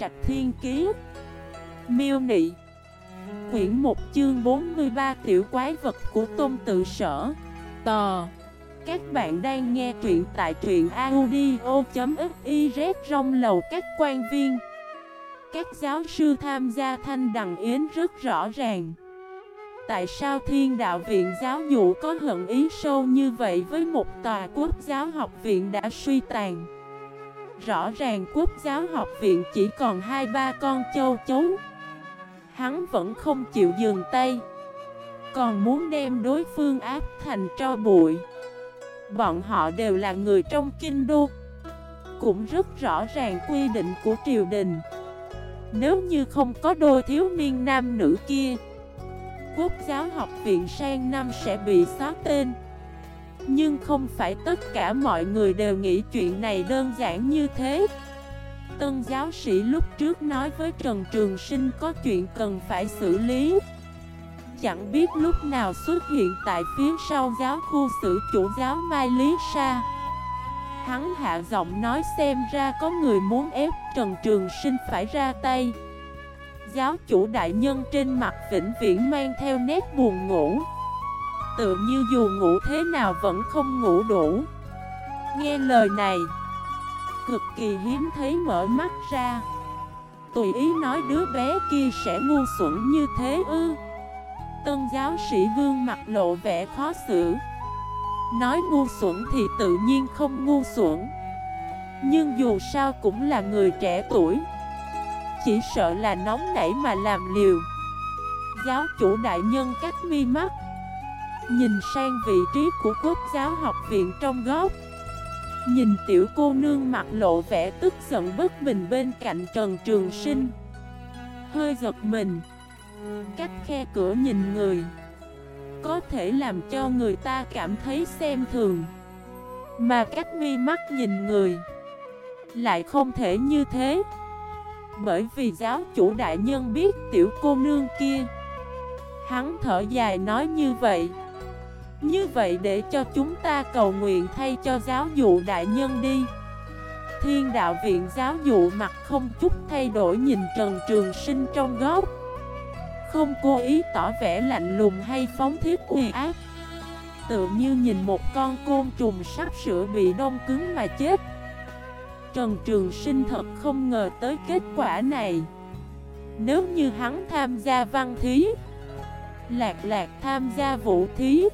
Trạch Thiên Kiế Miêu Nị. Quyển 1 chương 43 Tiểu quái vật của Tôn Tự Sở. Tò. Các bạn đang nghe truyện tại truyện audio.xyz trong lầu các quan viên. Các giáo sư tham gia thanh đằng yến rất rõ ràng. Tại sao thiên đạo viện giáo dụ có hận ý sâu như vậy với một tòa quốc giáo học viện đã suy tàn? Rõ ràng quốc giáo học viện chỉ còn hai ba con châu chấu. Hắn vẫn không chịu dừng tay, Còn muốn đem đối phương áp thành cho bụi. Bọn họ đều là người trong kinh đô. Cũng rất rõ ràng quy định của triều đình. Nếu như không có đôi thiếu niên nam nữ kia, Quốc giáo học viện sang năm sẽ bị xóa tên. Nhưng không phải tất cả mọi người đều nghĩ chuyện này đơn giản như thế. Tân giáo sĩ lúc trước nói với Trần Trường Sinh có chuyện cần phải xử lý. Chẳng biết lúc nào xuất hiện tại phía sau giáo khu sử chủ giáo Mai Lý Sa. Hắn hạ giọng nói xem ra có người muốn ép Trần Trường Sinh phải ra tay. Giáo chủ đại nhân trên mặt vĩnh viễn mang theo nét buồn ngủ. Tự như dù ngủ thế nào vẫn không ngủ đủ. Nghe lời này, Cực kỳ hiếm thấy mở mắt ra. Tùy ý nói đứa bé kia sẽ ngu xuẩn như thế ư. Tân giáo sĩ gương mặt lộ vẻ khó xử. Nói ngu xuẩn thì tự nhiên không ngu xuẩn. Nhưng dù sao cũng là người trẻ tuổi. Chỉ sợ là nóng nảy mà làm liều. Giáo chủ đại nhân cách mi mắt. Nhìn sang vị trí của quốc giáo học viện trong góc. Nhìn tiểu cô nương mặt lộ vẻ tức giận bất bình bên cạnh Trần Trường Sinh. Hơi giật mình. Cách khe cửa nhìn người. Có thể làm cho người ta cảm thấy xem thường. Mà cách mi mắt nhìn người. Lại không thể như thế. Bởi vì giáo chủ đại nhân biết tiểu cô nương kia. Hắn thở dài nói như vậy như vậy để cho chúng ta cầu nguyện thay cho giáo dụ đại nhân đi. Thiên đạo viện giáo dụ mặt không chút thay đổi nhìn Trần Trường Sinh trong góc. Không cố ý tỏ vẻ lạnh lùng hay phóng thiết uy ác. Tự như nhìn một con côn trùng sắp sửa bị đông cứng mà chết. Trần Trường Sinh thật không ngờ tới kết quả này. Nếu như hắn tham gia văn thí, Lạc lạc tham gia vũ thí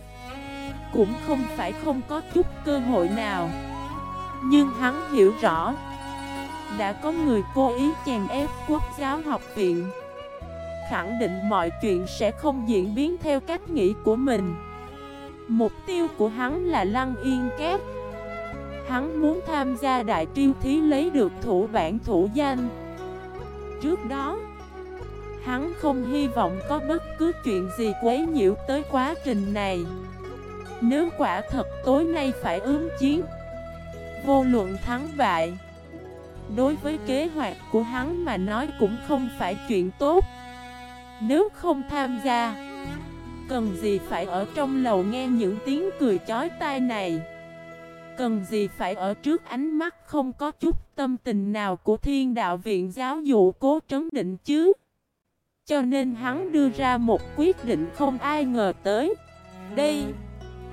cũng không phải không có chút cơ hội nào. Nhưng hắn hiểu rõ, Đã có người cố ý chèn ép quốc giáo học viện. Khẳng định mọi chuyện sẽ không diễn biến theo cách nghĩ của mình. Mục tiêu của hắn là lăng yên két Hắn muốn tham gia đại triêu thí lấy được thủ bản thủ danh. Trước đó, Hắn không hy vọng có bất cứ chuyện gì quấy nhiễu tới quá trình này nếu quả thật tối nay phải ướm chiến, Vô luận thắng bại, Đối với kế hoạch của hắn mà nói cũng không phải chuyện tốt. Nếu không tham gia, Cần gì phải ở trong lầu nghe những tiếng cười chói tai này? Cần gì phải ở trước ánh mắt không có chút tâm tình nào của thiên đạo viện giáo dụ cố trấn định chứ? Cho nên hắn đưa ra một quyết định không ai ngờ tới. Đây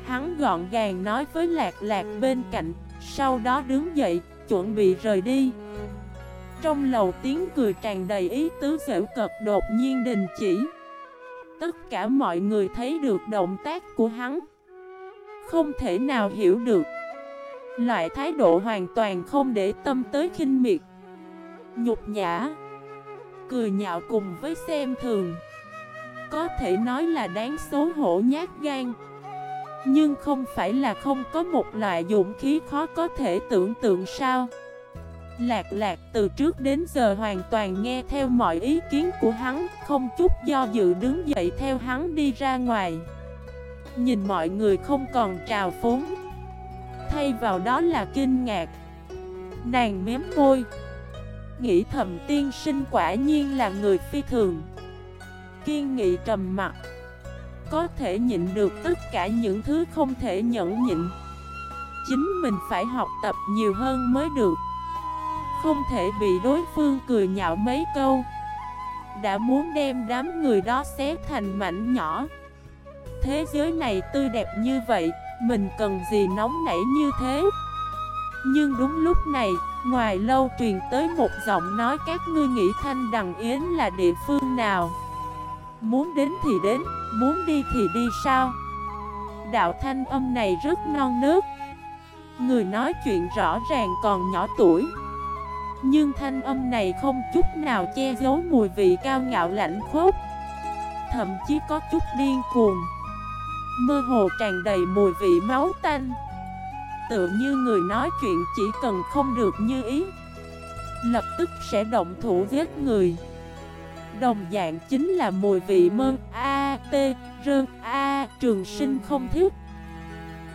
Hắn gọn gàng nói với lạc lạc bên cạnh Sau đó đứng dậy, chuẩn bị rời đi. Trong lầu tiếng cười tràn đầy ý tứ dễu cật đột nhiên đình chỉ. Tất cả mọi người thấy được động tác của hắn. Không thể nào hiểu được. Loại thái độ hoàn toàn không để tâm tới khinh miệt. Nhục nhã. Cười nhạo cùng với xem thường. Có thể nói là đáng xấu hổ nhát gan nhưng không phải là không có một loại dũng khí khó có thể tưởng tượng sao? Lạc lạc, từ trước đến giờ hoàn toàn nghe theo mọi ý kiến của hắn, Không chút do dự đứng dậy theo hắn đi ra ngoài. Nhìn mọi người không còn trào phúng. Thay vào đó là kinh ngạc. Nàng mém môi. Nghĩ thầm tiên sinh quả nhiên là người phi thường. Kiên nghị trầm mặt có thể nhịn được tất cả những thứ không thể nhẫn nhịn. Chính mình phải học tập nhiều hơn mới được. Không thể bị đối phương cười nhạo mấy câu. Đã muốn đem đám người đó xé thành mảnh nhỏ. Thế giới này tươi đẹp như vậy, Mình cần gì nóng nảy như thế? Nhưng đúng lúc này, Ngoài lâu truyền tới một giọng nói các ngươi nghĩ thanh đằng yến là địa phương nào? Muốn đến thì đến, muốn đi thì đi sao? Đạo thanh âm này rất non nớt. Người nói chuyện rõ ràng còn nhỏ tuổi. Nhưng thanh âm này không chút nào che giấu mùi vị cao ngạo lạnh khốc. Thậm chí có chút điên cuồng. Mơ hồ tràn đầy mùi vị máu tanh. Tựa như người nói chuyện chỉ cần không được như ý Lập tức sẽ động thủ giết người. Đồng dạng chính là mùi vị mơn A, T, Rơn A, trường sinh không thiết.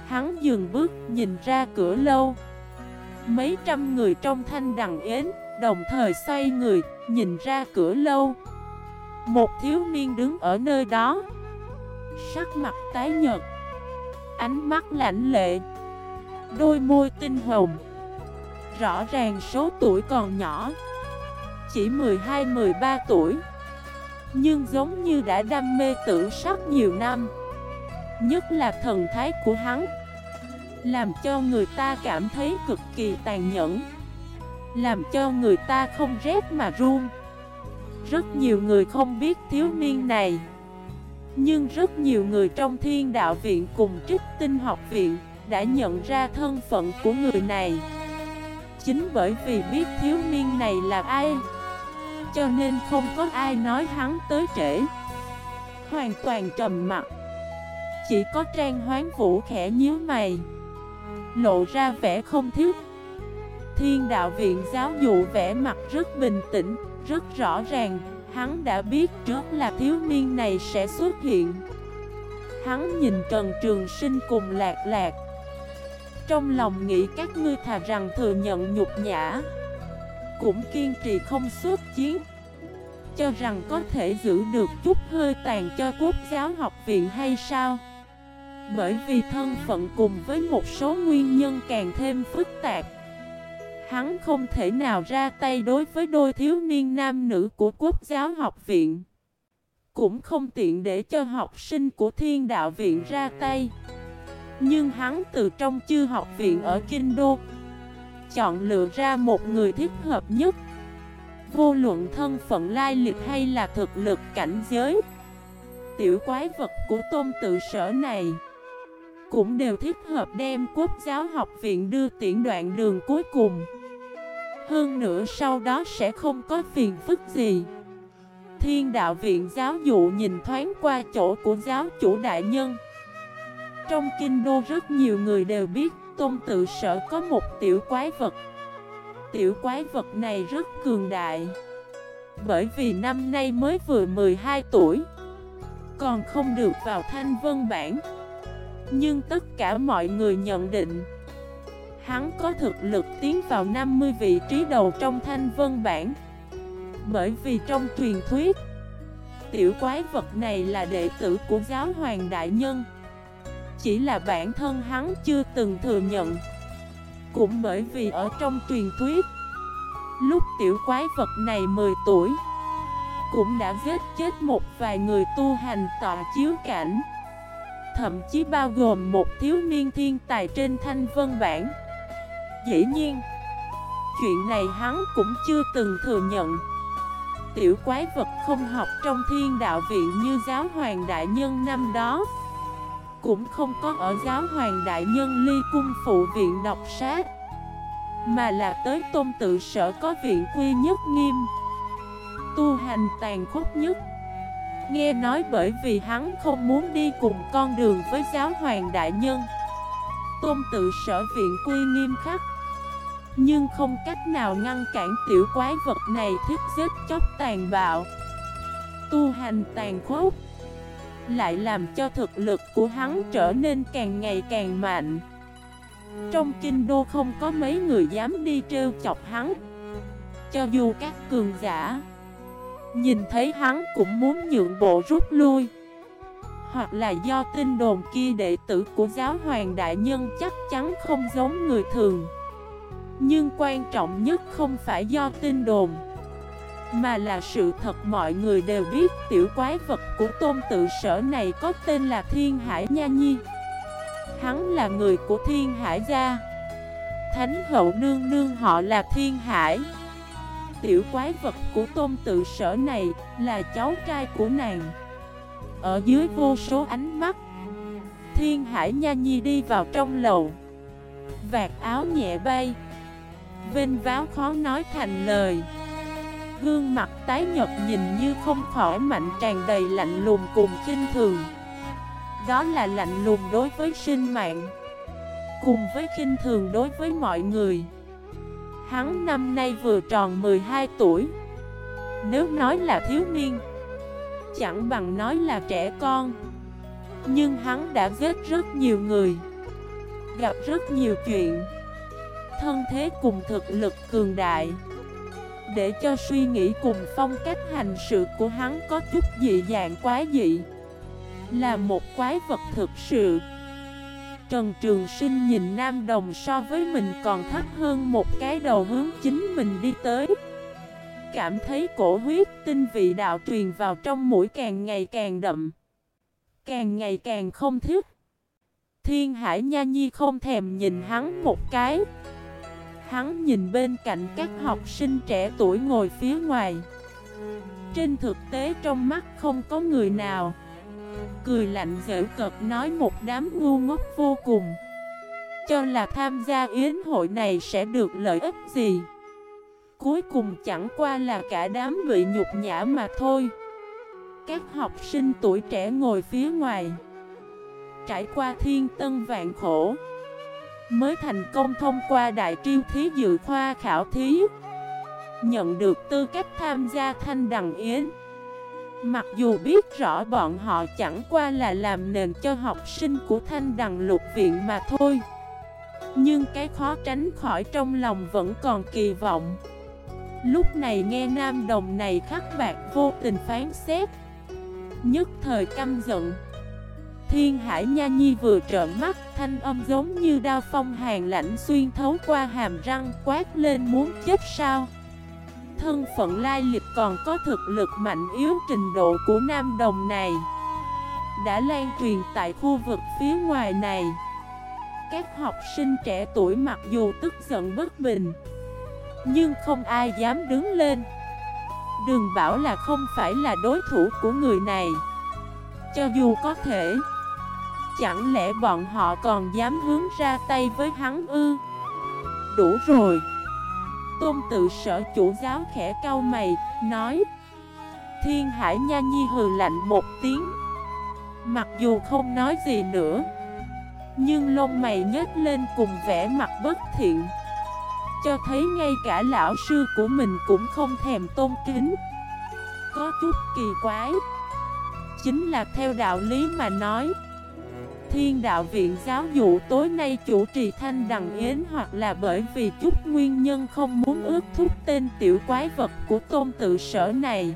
Hắn dừng bước nhìn ra cửa lâu. Mấy trăm người trong thanh đằng yến Đồng thời xoay người nhìn ra cửa lâu. Một thiếu niên đứng ở nơi đó. Sắc mặt tái nhợt. Ánh mắt lạnh lệ. Đôi môi tinh hồng. Rõ ràng số tuổi còn nhỏ. Chỉ 12-13 tuổi. Nhưng giống như đã đam mê tử sắc nhiều năm, Nhất là thần thái của hắn, Làm cho người ta cảm thấy cực kỳ tàn nhẫn, Làm cho người ta không rét mà run. Rất nhiều người không biết thiếu niên này, Nhưng rất nhiều người trong thiên đạo viện cùng trích tinh học viện Đã nhận ra thân phận của người này. Chính bởi vì biết thiếu niên này là ai cho nên không có ai nói hắn tới trễ. Hoàn toàn trầm mặt chỉ có Trang Hoán Vũ khẽ nhíu mày. Lộ ra vẻ không thiết Thiên đạo viện giáo dụ vẻ mặt rất bình tĩnh, Rất rõ ràng. Hắn đã biết trước là thiếu niên này sẽ xuất hiện. Hắn nhìn Trần Trường Sinh cùng lạc lạc. Trong lòng nghĩ các ngươi thà rằng thừa nhận nhục nhã. Cũng kiên trì không xuất chiến, Cho rằng có thể giữ được chút hơi tàn cho quốc giáo học viện hay sao? Bởi vì thân phận cùng với một số nguyên nhân càng thêm phức tạp, Hắn không thể nào ra tay đối với đôi thiếu niên nam nữ của quốc giáo học viện, Cũng không tiện để cho học sinh của thiên đạo viện ra tay. Nhưng hắn từ trong chư học viện ở Kinh Đô Chọn lựa ra một người thích hợp nhất. Vô luận thân phận lai lịch hay là thực lực cảnh giới, Tiểu quái vật của tôn tự sở này cũng đều thích hợp đem quốc giáo học viện đưa tiễn đoạn đường cuối cùng. Hơn nữa sau đó sẽ không có phiền phức gì. Thiên đạo viện giáo dụ nhìn thoáng qua chỗ của giáo chủ đại nhân. Trong kinh đô rất nhiều người đều biết Tôn tự sở có một tiểu quái vật. Tiểu quái vật này rất cường đại. Bởi vì năm nay mới vừa 12 tuổi, Còn không được vào thanh vân bản nhưng tất cả mọi người nhận định, Hắn có thực lực tiến vào 50 vị trí đầu trong thanh vân bản Bởi vì trong truyền thuyết, Tiểu quái vật này là đệ tử của giáo hoàng đại nhân. Chỉ là bản thân hắn chưa từng thừa nhận. Cũng bởi vì ở trong truyền thuyết, Lúc tiểu quái vật này 10 tuổi, Cũng đã giết chết một vài người tu hành tọa chiếu cảnh. Thậm chí bao gồm một thiếu niên thiên tài trên thanh vân bản Dĩ nhiên, Chuyện này hắn cũng chưa từng thừa nhận. Tiểu quái vật không học trong thiên đạo viện như giáo hoàng đại nhân năm đó. Cũng không có ở giáo hoàng đại nhân ly cung phụ viện đọc sát Mà là tới tôn tự sở có viện quy nhất nghiêm, Tu hành tàn khốc nhất. Nghe nói bởi vì hắn không muốn đi cùng con đường với giáo hoàng đại nhân, Tôn tự sở viện quy nghiêm khắc. Nhưng không cách nào ngăn cản tiểu quái vật này thiết giết chóc tàn bạo, Tu hành tàn khốc. Lại làm cho thực lực của hắn trở nên càng ngày càng mạnh. Trong kinh đô không có mấy người dám đi trêu chọc hắn. Cho dù các cường giả Nhìn thấy hắn cũng muốn nhượng bộ rút lui. Hoặc là do tin đồn kia đệ tử của giáo hoàng đại nhân chắc chắn không giống người thường. Nhưng quan trọng nhất không phải do tin đồn. Mà là sự thật mọi người đều biết tiểu quái vật của tôn tự sở này có tên là Thiên Hải Nha Nhi. Hắn là người của Thiên Hải gia. Thánh hậu nương nương họ là Thiên Hải. Tiểu quái vật của tôn tự sở này là cháu trai của nàng. Ở dưới vô số ánh mắt, Thiên Hải Nha Nhi đi vào trong lầu. Vạt áo nhẹ bay Vinh váo khó nói thành lời. Gương mặt tái nhật nhìn như không khỏi mạnh tràn đầy lạnh lùng cùng kinh thường. Đó là lạnh lùng đối với sinh mạng, Cùng với kinh thường đối với mọi người. Hắn năm nay vừa tròn 12 tuổi. Nếu nói là thiếu niên, Chẳng bằng nói là trẻ con. Nhưng hắn đã giết rất nhiều người, Gặp rất nhiều chuyện. Thân thế cùng thực lực cường đại. Để cho suy nghĩ cùng phong cách hành sự của hắn có chút dị dạng quá dị. Là một quái vật thực sự. Trần Trường Sinh nhìn Nam Đồng so với mình còn thấp hơn một cái đầu hướng chính mình đi tới. Cảm thấy cổ huyết tinh vị đạo truyền vào trong mũi càng ngày càng đậm. Càng ngày càng không thích Thiên Hải Nha Nhi không thèm nhìn hắn một cái. Hắn nhìn bên cạnh các học sinh trẻ tuổi ngồi phía ngoài. Trên thực tế trong mắt không có người nào. Cười lạnh dễ cợt nói một đám ngu ngốc vô cùng. Cho là tham gia yến hội này sẽ được lợi ích gì? Cuối cùng chẳng qua là cả đám bị nhục nhã mà thôi. Các học sinh tuổi trẻ ngồi phía ngoài. Trải qua thiên tân vạn khổ Mới thành công thông qua đại triêu thí dự khoa khảo thí. Nhận được tư cách tham gia thanh đằng yến. Mặc dù biết rõ bọn họ chẳng qua là làm nền cho học sinh của thanh đằng lục viện mà thôi. Nhưng cái khó tránh khỏi trong lòng vẫn còn kỳ vọng. Lúc này nghe nam đồng này khắc bạc vô tình phán xét. Nhất thời căm giận. Thiên Hải Nha Nhi vừa trợn mắt, thanh âm giống như đao phong hàng lạnh xuyên thấu qua hàm răng quát lên muốn chết sao. Thân phận lai lịch còn có thực lực mạnh yếu trình độ của Nam Đồng này Đã lan truyền tại khu vực phía ngoài này. Các học sinh trẻ tuổi mặc dù tức giận bất bình Nhưng không ai dám đứng lên. Đừng bảo là không phải là đối thủ của người này. Cho dù có thể Chẳng lẽ bọn họ còn dám hướng ra tay với hắn ư? Đủ rồi. Tôn tự sở chủ giáo khẽ cau mày, nói Thiên Hải Nha Nhi hừ lạnh một tiếng. Mặc dù không nói gì nữa Nhưng lông mày nhếch lên cùng vẻ mặt bất thiện. Cho thấy ngay cả lão sư của mình cũng không thèm tôn kính. Có chút kỳ quái. Chính là theo đạo lý mà nói Thiên đạo viện giáo dụ tối nay chủ trì thanh đằng yến hoặc là bởi vì chút nguyên nhân không muốn ước thúc tên tiểu quái vật của tôn tự sở này.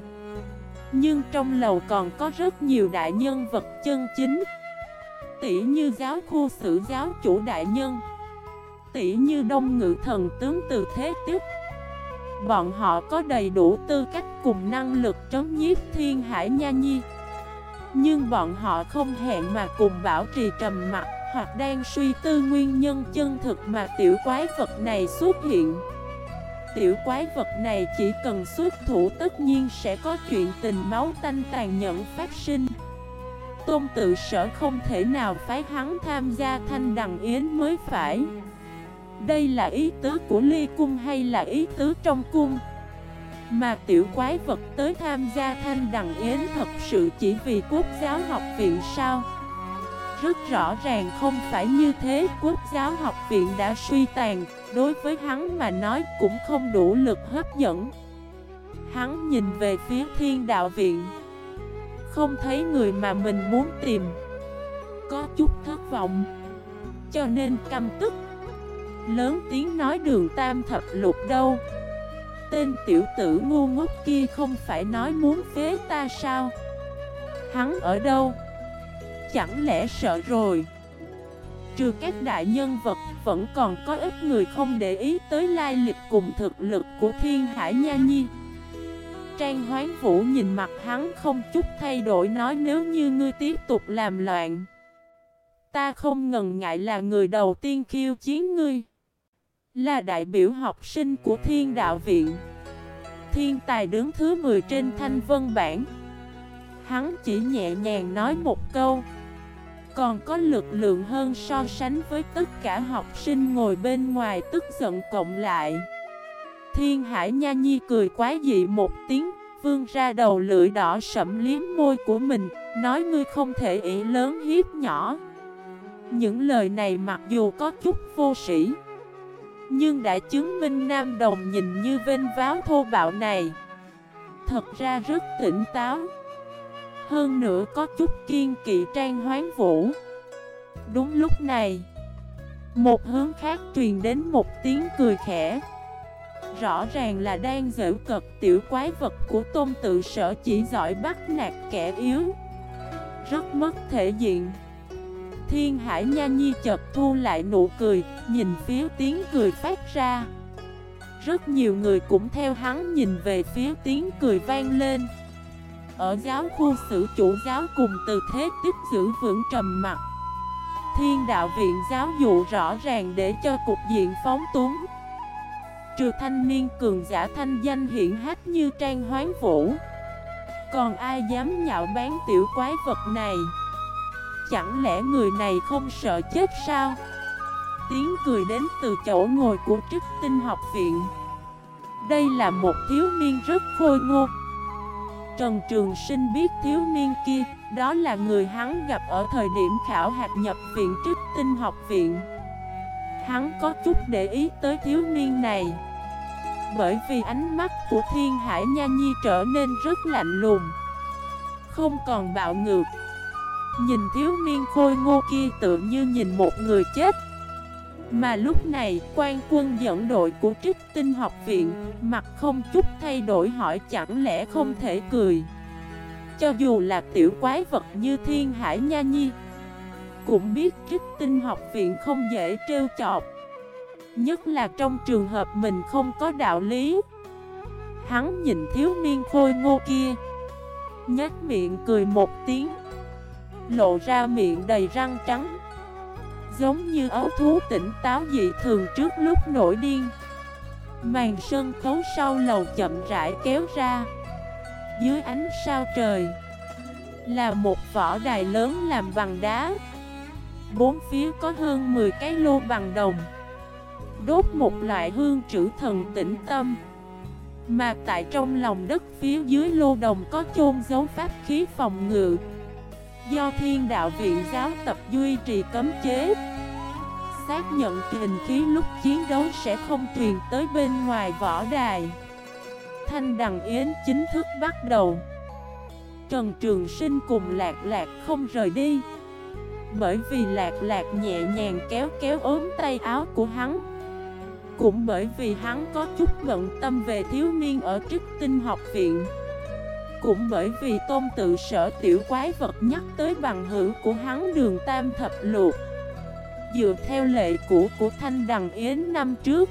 Nhưng trong lầu còn có rất nhiều đại nhân vật chân chính. Tỷ như giáo khu sử giáo chủ đại nhân. Tỷ như đông ngự thần tướng từ thế tiếp. Bọn họ có đầy đủ tư cách cùng năng lực trấn nhiếp thiên hải nha nhi. Nhưng bọn họ không hẹn mà cùng bảo trì trầm mặt Hoặc đang suy tư nguyên nhân chân thực mà tiểu quái vật này xuất hiện. Tiểu quái vật này chỉ cần xuất thủ tất nhiên sẽ có chuyện tình máu tanh tàn nhẫn phát sinh. Tôn tự sở không thể nào phái hắn tham gia thanh đằng yến mới phải. Đây là ý tứ của ly cung hay là ý tứ trong cung? Mà tiểu quái vật tới tham gia thanh đằng yến thật sự chỉ vì quốc giáo học viện sao? Rất rõ ràng không phải như thế, quốc giáo học viện đã suy tàn, đối với hắn mà nói cũng không đủ lực hấp dẫn. Hắn nhìn về phía thiên đạo viện, không thấy người mà mình muốn tìm, có chút thất vọng, cho nên căm tức. Lớn tiếng nói đường tam thập lục đâu Tên tiểu tử ngu ngốc kia không phải nói muốn phế ta sao Hắn ở đâu Chẳng lẽ sợ rồi Trừ các đại nhân vật, vẫn còn có ít người không để ý tới lai lịch cùng thực lực của Thiên Hải Nha Nhi. Trang Hoán Vũ nhìn mặt hắn không chút thay đổi nói nếu như ngươi tiếp tục làm loạn. Ta không ngần ngại là người đầu tiên khiêu chiến ngươi. Là đại biểu học sinh của Thiên Đạo Viện. Thiên tài đứng thứ 10 trên thanh vân bản. Hắn chỉ nhẹ nhàng nói một câu còn có lực lượng hơn so sánh với tất cả học sinh ngồi bên ngoài tức giận cộng lại. Thiên Hải Nha Nhi cười quá dị một tiếng, vương ra đầu lưỡi đỏ sẫm liếm môi của mình, nói ngươi không thể ý lớn hiếp nhỏ. Những lời này mặc dù có chút vô sĩ, nhưng đã chứng minh Nam Đồng nhìn như vinh váo thô bạo này. Thật ra rất tỉnh táo. Hơn nữa có chút kiên kỵ trang hoán vũ Đúng lúc này, Một hướng khác truyền đến một tiếng cười khẽ Rõ ràng là đang giễu cật tiểu quái vật của tôn tự sở chỉ giỏi bắt nạt kẻ yếu Rất mất thể diện Thiên Hải Nha Nhi chợt thu lại nụ cười, Nhìn phía tiếng cười phát ra. Rất nhiều người cũng theo hắn nhìn về phía tiếng cười vang lên. Ở giáo khu sử chủ giáo cùng từ thế tiếp giữ vững trầm mặt Thiên đạo viện giáo dụ rõ ràng để cho cục diện phóng túng. Trừ thanh niên cường giả thanh danh hiển hách như trang hoán vũ, Còn ai dám nhạo bán tiểu quái vật này? Chẳng lẽ người này không sợ chết sao Tiếng cười đến từ chỗ ngồi của trích tinh học viện Đây là một thiếu niên rất khôi ngô Trần Trường Sinh biết thiếu niên kia, đó là người hắn gặp ở thời điểm khảo hạt nhập viện trích tinh học viện. Hắn có chút để ý tới thiếu niên này. Bởi vì ánh mắt của Thiên Hải Nha Nhi trở nên rất lạnh lùng. Không còn bạo ngược. Nhìn thiếu niên khôi ngô kia tự như nhìn một người chết. Mà lúc này, quan quân dẫn đội của trích tinh học viện, mặt không chút thay đổi hỏi chẳng lẽ không thể cười. Cho dù là tiểu quái vật như thiên hải nha nhi, cũng biết trích tinh học viện không dễ trêu chọc. Nhất là trong trường hợp mình không có đạo lý. Hắn nhìn thiếu niên khôi ngô kia, nhếch miệng cười một tiếng, lộ ra miệng đầy răng trắng. Giống như ấu thú tỉnh táo dị thường trước lúc nổi điên. Màn sân khấu sau lầu chậm rãi kéo ra. Dưới ánh sao trời, Là một vỏ đài lớn làm bằng đá. Bốn phía có hơn 10 cái lô bằng đồng. Đốt một loại hương trữ thần tĩnh tâm. Mà tại trong lòng đất phía dưới lô đồng có chôn dấu pháp khí phòng ngự. Do thiên đạo viện giáo tập duy trì cấm chế. Xác nhận hình khí lúc chiến đấu sẽ không truyền tới bên ngoài võ đài. Thanh Đằng Yến chính thức bắt đầu. Trần Trường Sinh cùng Lạc Lạc không rời đi. Bởi vì Lạc Lạc nhẹ nhàng kéo kéo ốm tay áo của hắn. Cũng bởi vì hắn có chút bận tâm về thiếu niên ở trích tinh học viện cũng bởi vì tôn tự sở tiểu quái vật nhắc tới bằng hữu của hắn đường tam thập luộc Dựa theo lệ cũ của Thanh Đằng Yến năm trước,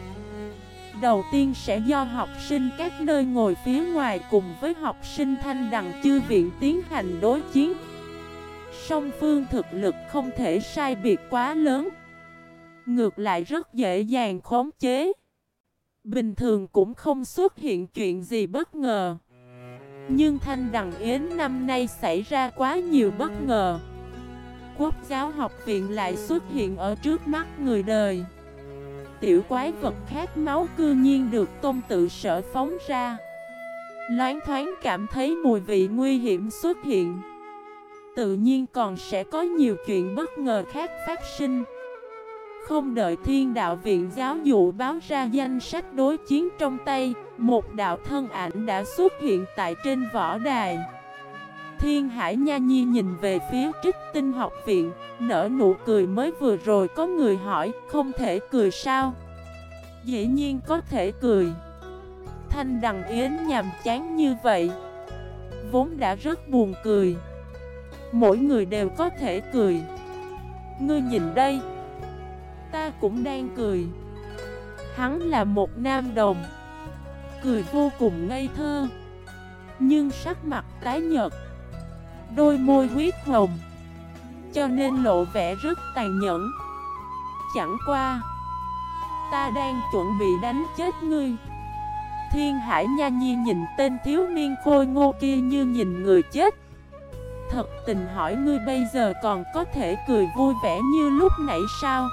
Đầu tiên sẽ do học sinh các nơi ngồi phía ngoài cùng với học sinh Thanh Đằng Chư Viện tiến hành đối chiến. Song phương thực lực không thể sai biệt quá lớn, Ngược lại rất dễ dàng khống chế. Bình thường cũng không xuất hiện chuyện gì bất ngờ nhưng Thanh Đằng Yến năm nay xảy ra quá nhiều bất ngờ. Quốc giáo học viện lại xuất hiện ở trước mắt người đời. Tiểu quái vật khát máu cư nhiên được tôn tự sở phóng ra. Loáng thoáng cảm thấy mùi vị nguy hiểm xuất hiện. Tự nhiên còn sẽ có nhiều chuyện bất ngờ khác phát sinh không đợi thiên đạo viện giáo dụ báo ra danh sách đối chiến trong tay, Một đạo thân ảnh đã xuất hiện tại trên võ đài. Thiên Hải Nha Nhi nhìn về phía trích tinh học viện, Nở nụ cười mới vừa rồi có người hỏi, Không thể cười sao? Dĩ nhiên có thể cười. Thanh Đằng Yến nhàm chán như vậy, Vốn đã rất buồn cười. Mỗi người đều có thể cười. Ngươi nhìn đây Ta cũng đang cười. Hắn là một nam đồng. Cười vô cùng ngây thơ. Nhưng sắc mặt tái nhợt. Đôi môi huyết hồng. Cho nên lộ vẻ rất tàn nhẫn. Chẳng qua, Ta đang chuẩn bị đánh chết ngươi. Thiên Hải Nha Nhi nhìn tên thiếu niên khôi ngô kia như nhìn người chết. Thật tình hỏi ngươi bây giờ còn có thể cười vui vẻ như lúc nãy sao?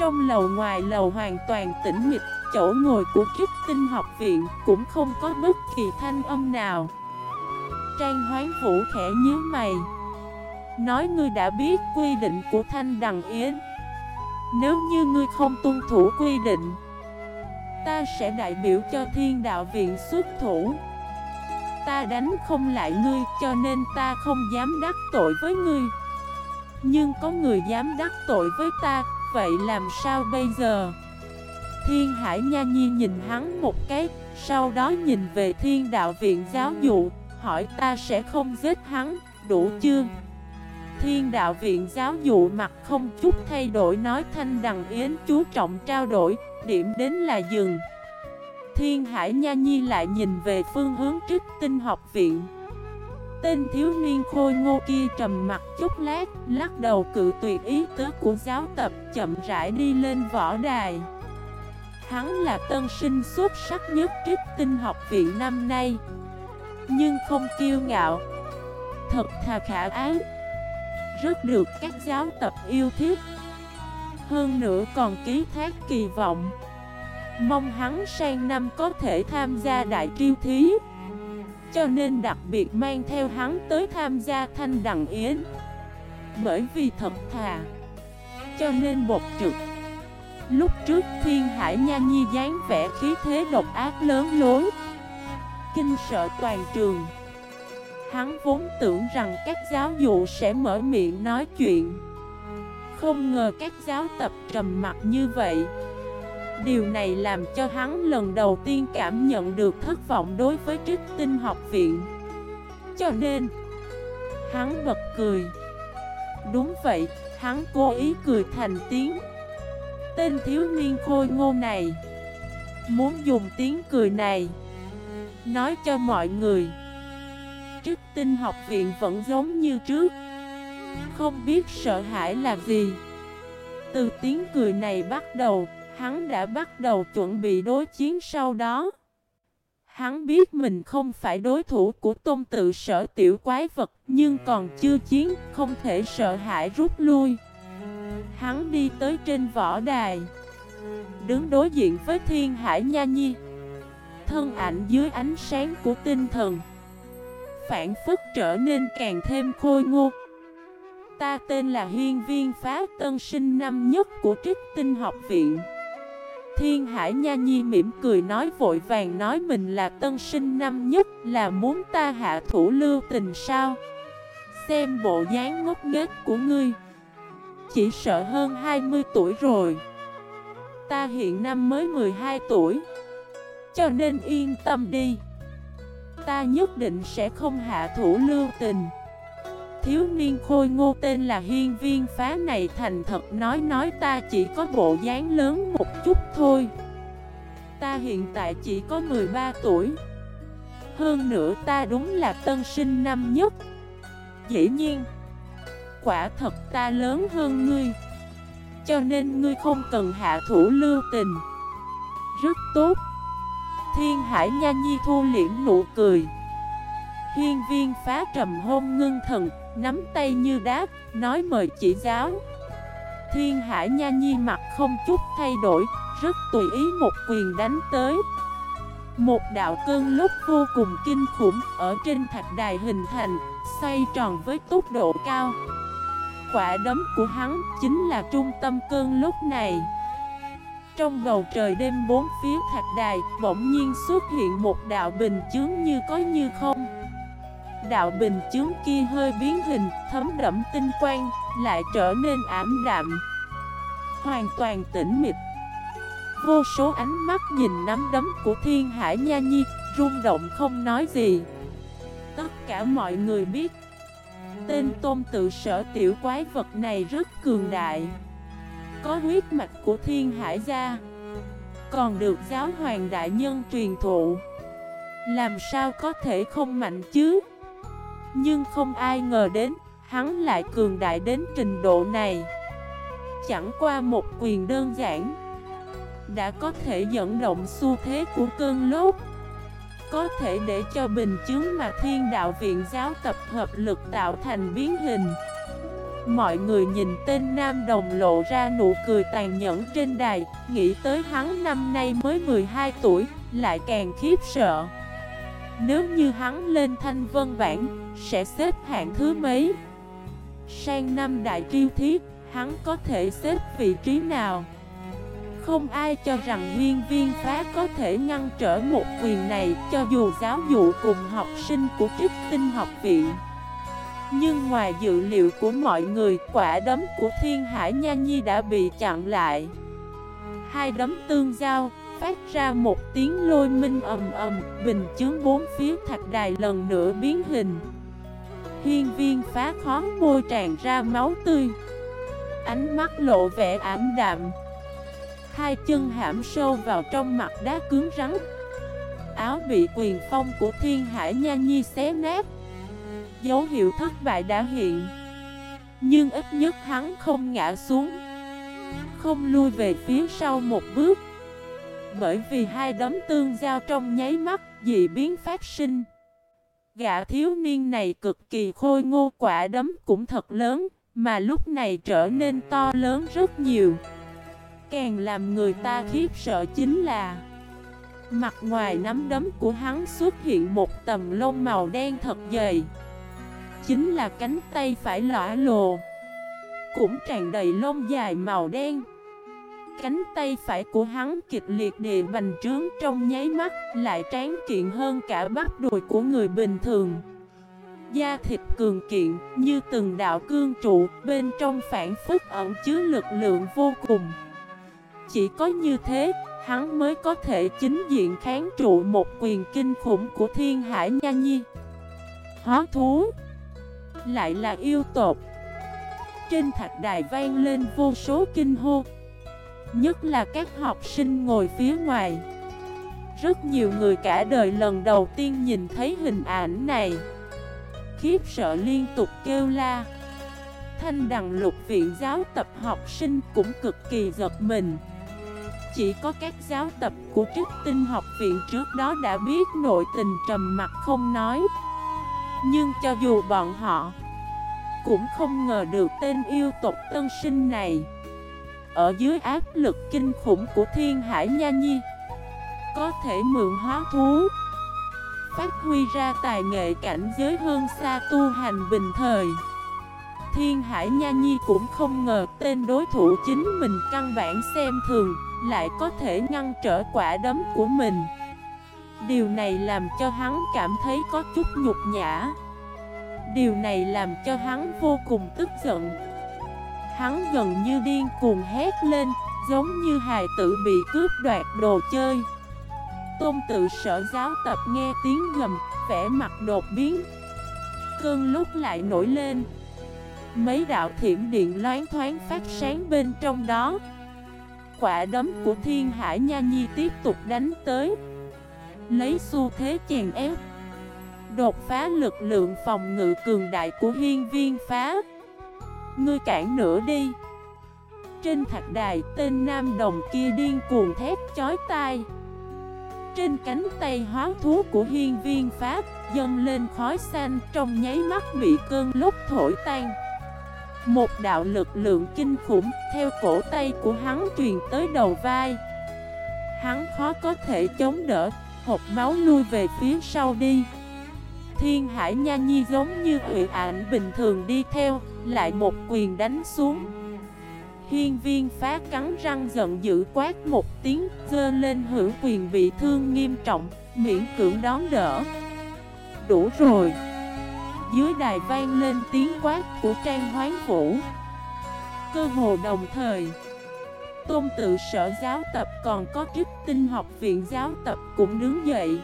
Trong lầu ngoài lầu hoàn toàn tĩnh mịch, Chỗ ngồi của kiếp tinh học viện cũng không có bất kỳ thanh âm nào. Trang hoán vũ khẽ nhíu mày, Nói ngươi đã biết quy định của Thanh Đằng Yến. Nếu như ngươi không tuân thủ quy định, Ta sẽ đại biểu cho thiên đạo viện xuất thủ. Ta đánh không lại ngươi cho nên ta không dám đắc tội với ngươi. Nhưng có người dám đắc tội với ta Vậy làm sao bây giờ? Thiên Hải Nha Nhi nhìn hắn một cái, Sau đó nhìn về thiên đạo viện giáo dụ, Hỏi ta sẽ không giết hắn, Đủ chưa? Thiên đạo viện giáo dụ mặt không chút thay đổi nói thanh đằng yến chú trọng trao đổi, Điểm đến là dừng. Thiên Hải Nha Nhi lại nhìn về phương hướng trích tinh học viện. Tên thiếu niên khôi ngô kia trầm mặt chút lát, Lắc đầu cự tuyệt ý tứ của giáo tập, chậm rãi đi lên võ đài. Hắn là tân sinh xuất sắc nhất trích tinh học viện năm nay, Nhưng không kiêu ngạo. Thật thà khả ái. Rất được các giáo tập yêu thích. Hơn nữa còn ký thác kỳ vọng. Mong hắn sang năm có thể tham gia đại triêu thí. Cho nên đặc biệt mang theo hắn tới tham gia thanh đằng yến. Bởi vì thật thà. Cho nên bột trực. Lúc trước thiên hải nha nhi dáng vẻ khí thế độc ác lớn lối. Kinh sợ toàn trường. Hắn vốn tưởng rằng các giáo dụ sẽ mở miệng nói chuyện. Không ngờ các giáo tập trầm mặt như vậy. Điều này làm cho hắn lần đầu tiên cảm nhận được thất vọng đối với trích tinh học viện. Cho nên Hắn bật cười. Đúng vậy, hắn cố ý cười thành tiếng. Tên thiếu niên khôi ngô này Muốn dùng tiếng cười này Nói cho mọi người. Trích tinh học viện vẫn giống như trước. Không biết sợ hãi là gì. Từ tiếng cười này bắt đầu Hắn đã bắt đầu chuẩn bị đối chiến sau đó. Hắn biết mình không phải đối thủ của tôn tự sở tiểu quái vật Nhưng còn chưa chiến, không thể sợ hãi rút lui. Hắn đi tới trên võ đài Đứng đối diện với thiên hải nha nhi. Thân ảnh dưới ánh sáng của tinh thần Phản phức trở nên càng thêm khôi ngô. Ta tên là Hiên Viên Phá Tân sinh năm nhất của Trích Tinh Học Viện. Thiên Hải Nha Nhi mỉm cười nói vội vàng nói mình là tân sinh năm nhất, là muốn ta hạ thủ lưu tình sao? Xem bộ dáng ngốc nghếch của ngươi. Chỉ sợ hơn 20 tuổi rồi. Ta hiện năm mới 12 tuổi. Cho nên yên tâm đi. Ta nhất định sẽ không hạ thủ lưu tình thiếu niên khôi ngô tên là hiên viên phá này thành thật nói nói ta chỉ có bộ dáng lớn một chút thôi. Ta hiện tại chỉ có 13 tuổi. Hơn nữa ta đúng là tân sinh năm nhất. Dĩ nhiên, Quả thật ta lớn hơn ngươi, Cho nên ngươi không cần hạ thủ lưu tình. Rất tốt. Thiên hải nha nhi thu liễm nụ cười. Hiên viên phá trầm hôn ngưng thần Nắm tay như đáp, nói mời chỉ giáo. Thiên Hải Nha Nhi mặt không chút thay đổi Rất tùy ý một quyền đánh tới. Một đạo cơn lúc vô cùng kinh khủng Ở trên thạch đài hình thành Xoay tròn với tốc độ cao. Quả đấm của hắn chính là trung tâm cơn lúc này. Trong bầu trời đêm bốn phía thạch đài Bỗng nhiên xuất hiện một đạo bình chướng như có như không đạo bình chướng kia hơi biến hình, thấm đẫm tinh quang, lại trở nên ảm đạm. Hoàn toàn tĩnh mịch. Vô số ánh mắt nhìn nắm đấm của thiên hải nha nhi, rung động không nói gì. Tất cả mọi người biết, tên tôn tự sở tiểu quái vật này rất cường đại. có huyết mạch của thiên hải gia Còn được giáo hoàng đại nhân truyền thụ Làm sao có thể không mạnh chứ nhưng không ai ngờ đến, Hắn lại cường đại đến trình độ này. Chẳng qua một quyền đơn giản, Đã có thể dẫn động xu thế của cơn lốt Có thể để cho bình chứng mà thiên đạo viện giáo tập hợp lực tạo thành biến hình. Mọi người nhìn tên Nam Đồng lộ ra nụ cười tàn nhẫn trên đài, Nghĩ tới hắn năm nay mới 12 tuổi, Lại càng khiếp sợ. Nếu như hắn lên thanh vân bản Sẽ xếp hạng thứ mấy? Sang năm đại triêu thiết Hắn có thể xếp vị trí nào? Không ai cho rằng nguyên viên phá có thể ngăn trở một quyền này Cho dù giáo dụ cùng học sinh của trích tinh học viện. Nhưng ngoài dự liệu của mọi người, quả đấm của Thiên Hải Nha Nhi đã bị chặn lại. Hai đấm tương giao, phát ra một tiếng lôi minh ầm ầm, bình chướng bốn phía thạch đài lần nữa biến hình. Hiên viên phá khó môi tràn ra máu tươi. Ánh mắt lộ vẻ ảm đạm. Hai chân hãm sâu vào trong mặt đá cứng rắn. Áo bị quyền phong của Thiên Hải Nha Nhi xé nát. Dấu hiệu thất bại đã hiện Nhưng ít nhất hắn không ngã xuống Không lui về phía sau một bước bởi vì hai đấm tương giao trong nháy mắt dị biến phát sinh. Gã thiếu niên này cực kỳ khôi ngô, quả đấm cũng thật lớn, Mà lúc này trở nên to lớn rất nhiều. Càng làm người ta khiếp sợ chính là, Mặt ngoài nắm đấm của hắn xuất hiện một tầm lông màu đen thật dày. Chính là cánh tay phải lõa lồ, Cũng tràn đầy lông dài màu đen. Cánh tay phải của hắn kịch liệt địa bành trướng trong nháy mắt, Lại tráng kiện hơn cả bắp đùi của người bình thường. Da thịt cường kiện như từng đạo cương trụ, Bên trong phản phức ẩn chứa lực lượng vô cùng. Chỉ có như thế, hắn mới có thể chính diện kháng trụ một quyền kinh khủng của thiên hải nha nhi. Hóa thú lại là yêu tột Trên thạch đài vang lên vô số kinh hô. Nhất là các học sinh ngồi phía ngoài. Rất nhiều người cả đời lần đầu tiên nhìn thấy hình ảnh này. Khiếp sợ liên tục kêu la. Thanh đằng lục viện giáo tập học sinh cũng cực kỳ giật mình. Chỉ có các giáo tập của trích tinh học viện trước đó đã biết nội tình trầm mặt không nói. Nhưng cho dù bọn họ Cũng không ngờ được tên yêu tộc tân sinh này. Ở dưới áp lực kinh khủng của thiên hải nha nhi. Có thể mượn hóa thú, Phát huy ra tài nghệ cảnh giới hơn xa tu hành bình thời. Thiên Hải Nha Nhi cũng không ngờ tên đối thủ chính mình căn bản xem thường, Lại có thể ngăn trở quả đấm của mình. Điều này làm cho hắn cảm thấy có chút nhục nhã. Điều này làm cho hắn vô cùng tức giận. Hắn gần như điên cuồng hét lên, Giống như hài tử bị cướp đoạt đồ chơi. Tôn tự sở giáo tập nghe tiếng gầm, Vẻ mặt đột biến. Cơn lúc lại nổi lên. Mấy đạo thiểm điện loáng thoáng phát sáng bên trong đó. Quả đấm của thiên hải nha nhi tiếp tục đánh tới. Lấy xu thế chèn ép. Đột phá lực lượng phòng ngự cường đại của hiên viên phá. Ngươi cản nữa đi. Trên thạch đài tên nam đồng kia điên cuồng thét chói tai. Trên cánh tay hóa thú của hiên viên Pháp Dâng lên khói xanh trong nháy mắt bị cơn lốc thổi tan. Một đạo lực lượng kinh khủng theo cổ tay của hắn truyền tới đầu vai. Hắn khó có thể chống đỡ, hộp máu lui về phía sau đi. Thiên Hải Nha Nhi giống như ủy ảnh bình thường đi theo, lại một quyền đánh xuống. Hiên viên phá cắn răng giận dữ quát một tiếng, dơ lên hữu quyền bị thương nghiêm trọng, miễn cưỡng đón đỡ. Đủ rồi. Dưới đài vang lên tiếng quát của Trang Hoán Vũ. Cơ hồ đồng thời, Tôn tự sở giáo tập còn có trích tinh học viện giáo tập cũng đứng dậy.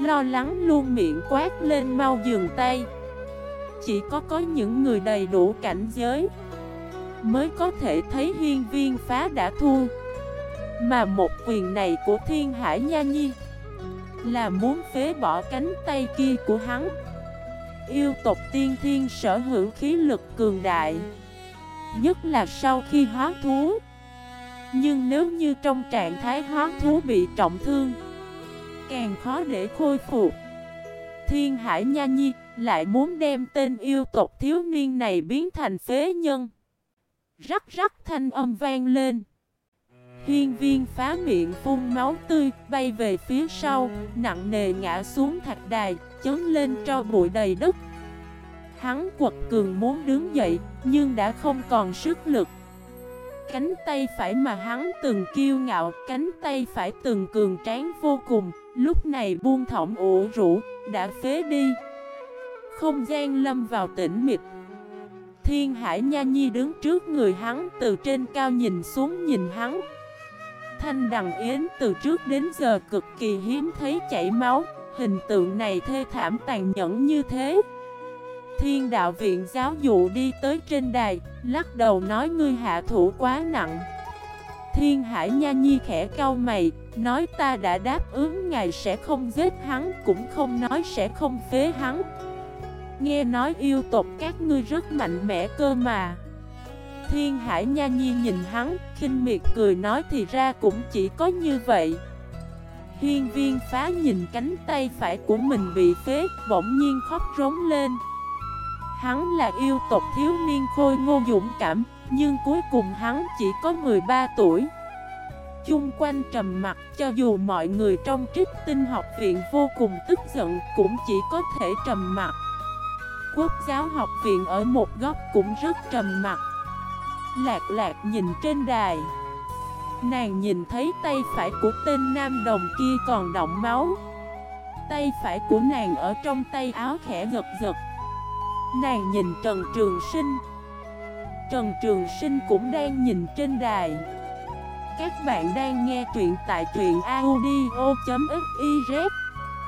Lo lắng luôn miệng quát lên mau dừng tay. Chỉ có có những người đầy đủ cảnh giới Mới có thể thấy huyên viên phá đã thua Mà một quyền này của thiên hải nha nhi Là muốn phế bỏ cánh tay kia của hắn. Yêu tộc tiên thiên sở hữu khí lực cường đại, Nhất là sau khi hóa thú. Nhưng nếu như trong trạng thái hóa thú bị trọng thương Càng khó để khôi phục. Thiên Hải Nha Nhi lại muốn đem tên yêu tộc thiếu niên này biến thành phế nhân. Rắc rắc thanh âm vang lên. Hiên viên phá miệng phun máu tươi, Bay về phía sau, Nặng nề ngã xuống thạch đài, Chấn lên cho bụi đầy đất. Hắn quật cường muốn đứng dậy, Nhưng đã không còn sức lực. Cánh tay phải mà hắn từng kiêu ngạo, Cánh tay phải từng cường tráng vô cùng Lúc này buông thỏng ủ rũ, Đã phế đi. Không gian lâm vào tĩnh mịch. Thiên Hải Nha Nhi đứng trước người hắn, Từ trên cao nhìn xuống nhìn hắn. Thanh Đằng Yến từ trước đến giờ cực kỳ hiếm thấy chảy máu, Hình tượng này thê thảm tàn nhẫn như thế. Thiên đạo viện giáo dụ đi tới trên đài, Lắc đầu nói ngươi hạ thủ quá nặng. Thiên Hải Nha Nhi khẽ cau mày, Nói ta đã đáp ứng, ngài sẽ không giết hắn, Cũng không nói sẽ không phế hắn. Nghe nói yêu tộc các ngươi rất mạnh mẽ cơ mà. Thiên Hải Nha Nhi nhìn hắn, khinh miệt cười nói thì ra cũng chỉ có như vậy. Hiên viên phá nhìn cánh tay phải của mình bị phế, Bỗng nhiên khóc rống lên. Hắn là yêu tộc thiếu niên khôi ngô dũng cảm nhưng cuối cùng hắn chỉ có 13 tuổi. Chung quanh trầm mặt cho dù mọi người trong trích tinh học viện vô cùng tức giận Cũng chỉ có thể trầm mặt Quốc giáo học viện ở một góc cũng rất trầm mặt Lạc lạc nhìn trên đài. Nàng nhìn thấy tay phải của tên nam đồng kia còn động máu. Tay phải của nàng ở trong tay áo khẽ gật giật Nàng nhìn Trần Trường Sinh. Trần Trường Sinh cũng đang nhìn trên đài. Các bạn đang nghe truyện tại truyện audio.fif